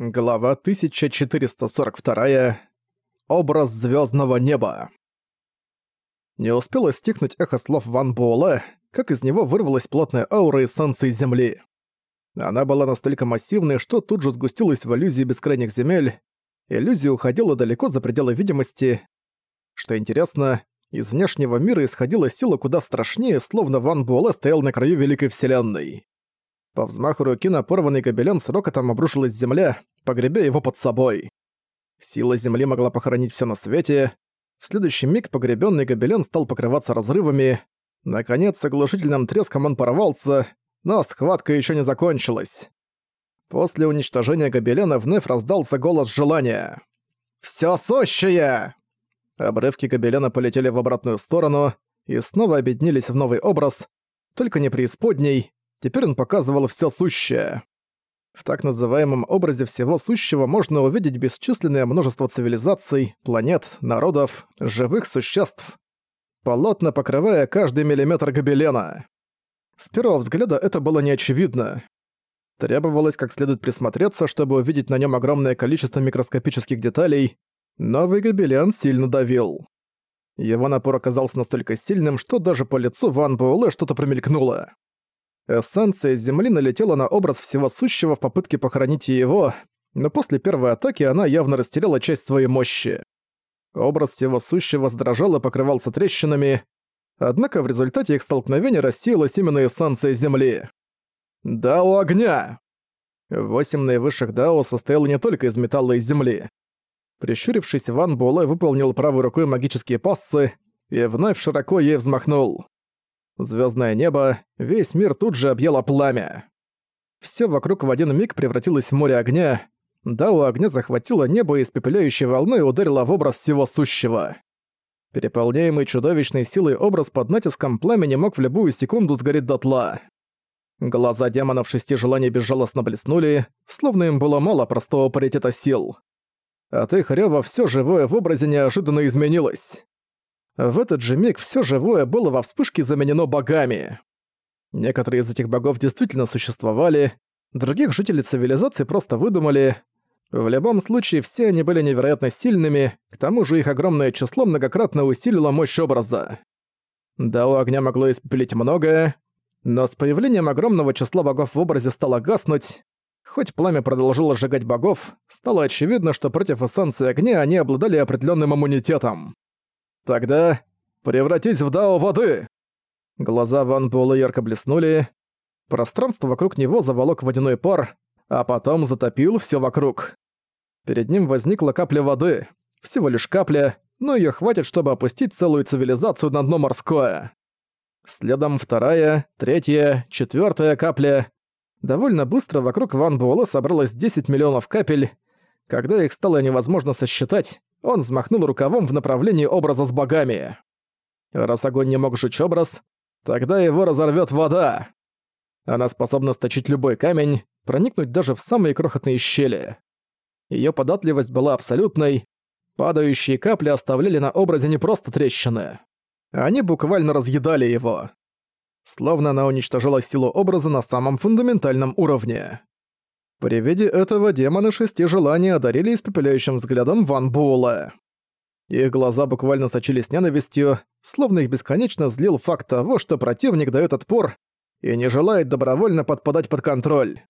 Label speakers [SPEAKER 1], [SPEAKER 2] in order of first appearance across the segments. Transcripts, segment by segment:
[SPEAKER 1] Глава 1442. Образ звездного неба. Не успело стихнуть эхо слов Ван Буэлэ, как из него вырвалась плотная аура эссенции Земли. Она была настолько массивной, что тут же сгустилась в иллюзии бескрайних земель. Иллюзия уходила далеко за пределы видимости. Что интересно, из внешнего мира исходила сила куда страшнее, словно Ван Буэлэ стоял на краю Великой Вселенной. По взмаху руки на порванный гобелен с рокотом обрушилась земля, погребя его под собой. Сила земли могла похоронить все на свете. В следующий миг погребенный гобелен стал покрываться разрывами. Наконец, с оглушительным треском он порвался, но схватка еще не закончилась. После уничтожения гобелена вновь раздался голос желания. «Всё сущее!» Обрывки гобелена полетели в обратную сторону и снова объединились в новый образ, только не преисподней, Теперь он показывал все сущее. В так называемом образе всего сущего можно увидеть бесчисленное множество цивилизаций, планет, народов, живых существ, полотна покрывая каждый миллиметр гобелена. С первого взгляда это было неочевидно. Требовалось как следует присмотреться, чтобы увидеть на нем огромное количество микроскопических деталей. Новый гобелен сильно давил. Его напор оказался настолько сильным, что даже по лицу Ван Буэлэ что-то промелькнуло. Эссенция Земли налетела на образ всего сущего в попытке похоронить его, но после первой атаки она явно растеряла часть своей мощи. Образ всего сущего сдрожал и покрывался трещинами, однако в результате их столкновения рассеялась именно эссенция Земли. Дао огня! Восемь наивысших Дао состояло не только из металла и земли. Прищурившись, Ван Буэлэ выполнил правой рукой магические пассы и вновь широко ей взмахнул. Звездное небо, весь мир тут же объяло пламя. Все вокруг в один миг превратилось в море огня. Дао огня захватило небо и испепеляющей волной ударило в образ всего сущего. Переполняемый чудовищной силой образ под натиском пламени мог в любую секунду сгореть дотла. Глаза демонов шести желаний безжалостно блеснули, словно им было мало простого паритета сил. От их рёва всё живое в образе неожиданно изменилось. В этот же миг все живое было во вспышке заменено богами. Некоторые из этих богов действительно существовали, других жители цивилизации просто выдумали. В любом случае, все они были невероятно сильными, к тому же их огромное число многократно усилило мощь образа. Да, у огня могло испепелить многое, но с появлением огромного числа богов в образе стало гаснуть. Хоть пламя продолжило сжигать богов, стало очевидно, что против эссенции огня они обладали определенным иммунитетом. Тогда превратись в дао воды!» Глаза Ван Буэлла ярко блеснули. Пространство вокруг него заволок водяной пар, а потом затопил все вокруг. Перед ним возникла капля воды. Всего лишь капля, но ее хватит, чтобы опустить целую цивилизацию на дно морское. Следом вторая, третья, четвертая капля. Довольно быстро вокруг Ван Буэлла собралось 10 миллионов капель. Когда их стало невозможно сосчитать, он взмахнул рукавом в направлении образа с богами. Раз огонь не мог сжечь образ, тогда его разорвет вода. Она способна сточить любой камень, проникнуть даже в самые крохотные щели. Ее податливость была абсолютной, падающие капли оставляли на образе не просто трещины. Они буквально разъедали его. Словно она уничтожила силу образа на самом фундаментальном уровне. При виде этого демоны шести желаний одарили испепеляющим взглядом Ван Буэлла. Их глаза буквально сочились ненавистью, словно их бесконечно злил факт того, что противник даёт отпор и не желает добровольно подпадать под контроль.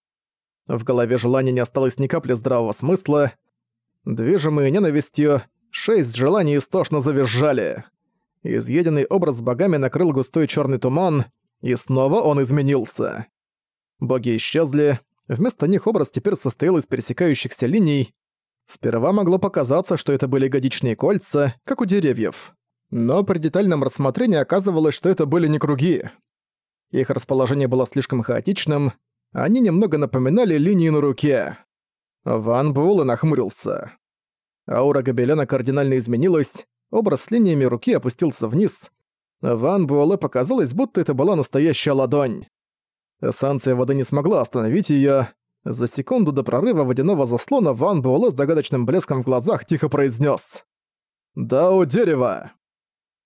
[SPEAKER 1] В голове желания не осталось ни капли здравого смысла. Движимые ненавистью, шесть желаний истошно завизжали. Изъеденный образ богами накрыл густой чёрный туман, и снова он изменился. Боги исчезли, Вместо них образ теперь состоял из пересекающихся линий. Сперва могло показаться, что это были годичные кольца, как у деревьев. Но при детальном рассмотрении оказывалось, что это были не круги. Их расположение было слишком хаотичным, они немного напоминали линии на руке. Ван Буэлэ нахмурился. Аура гобелена кардинально изменилась, образ с линиями руки опустился вниз. Ван Буэлэ показалось, будто это была настоящая ладонь. Эссенция воды не смогла остановить её. За секунду до прорыва водяного заслона Ван Буэлэ с загадочным блеском в глазах тихо произнес: «Дао дерева!»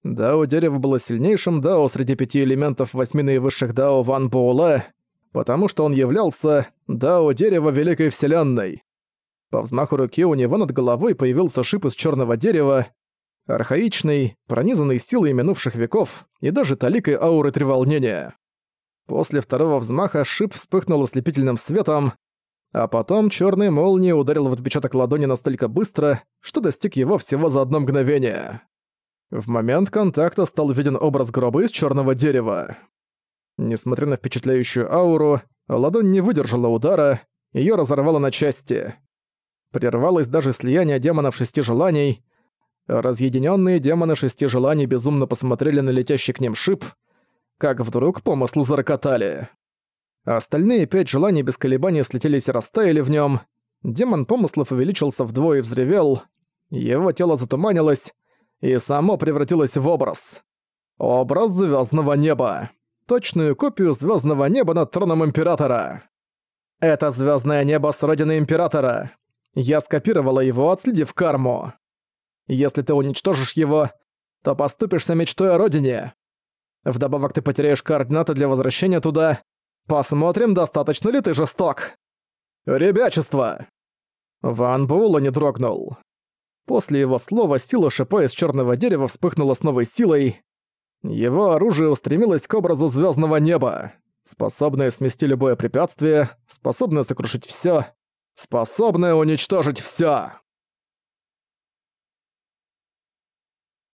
[SPEAKER 1] Дао дерева было сильнейшим дао среди пяти элементов восьми наивысших дао Ван Буэлэ, потому что он являлся дао дерева Великой Вселенной. По взмаху руки у него над головой появился шип из черного дерева, архаичный, пронизанный силой минувших веков и даже таликой ауры треволнения. После второго взмаха шип вспыхнул ослепительным светом, а потом черный молнией ударил в отпечаток ладони настолько быстро, что достиг его всего за одно мгновение. В момент контакта стал виден образ гроба из черного дерева. Несмотря на впечатляющую ауру, ладонь не выдержала удара, ее разорвало на части. Прервалось даже слияние демонов шести желаний. Разъединенные демоны шести желаний безумно посмотрели на летящий к ним шип, как вдруг помыслы зарокотали. Остальные пять желаний без колебаний слетелись и растаяли в нем. Демон помыслов увеличился вдвое и взревел. Его тело затуманилось и само превратилось в образ. Образ звездного неба. Точную копию звездного неба над троном Императора. Это звездное небо с родины Императора. Я скопировала его, отследив карму. Если ты уничтожишь его, то поступишься мечтой о родине. Вдобавок ты потеряешь координаты для возвращения туда, Посмотрим, достаточно ли ты жесток. Ребячество!» Ван Буэлла не дрогнул. После его слова сила шипа из черного дерева вспыхнула с новой силой. Его оружие устремилось к образу звездного неба, способное смести любое препятствие, способное сокрушить все, способное уничтожить все.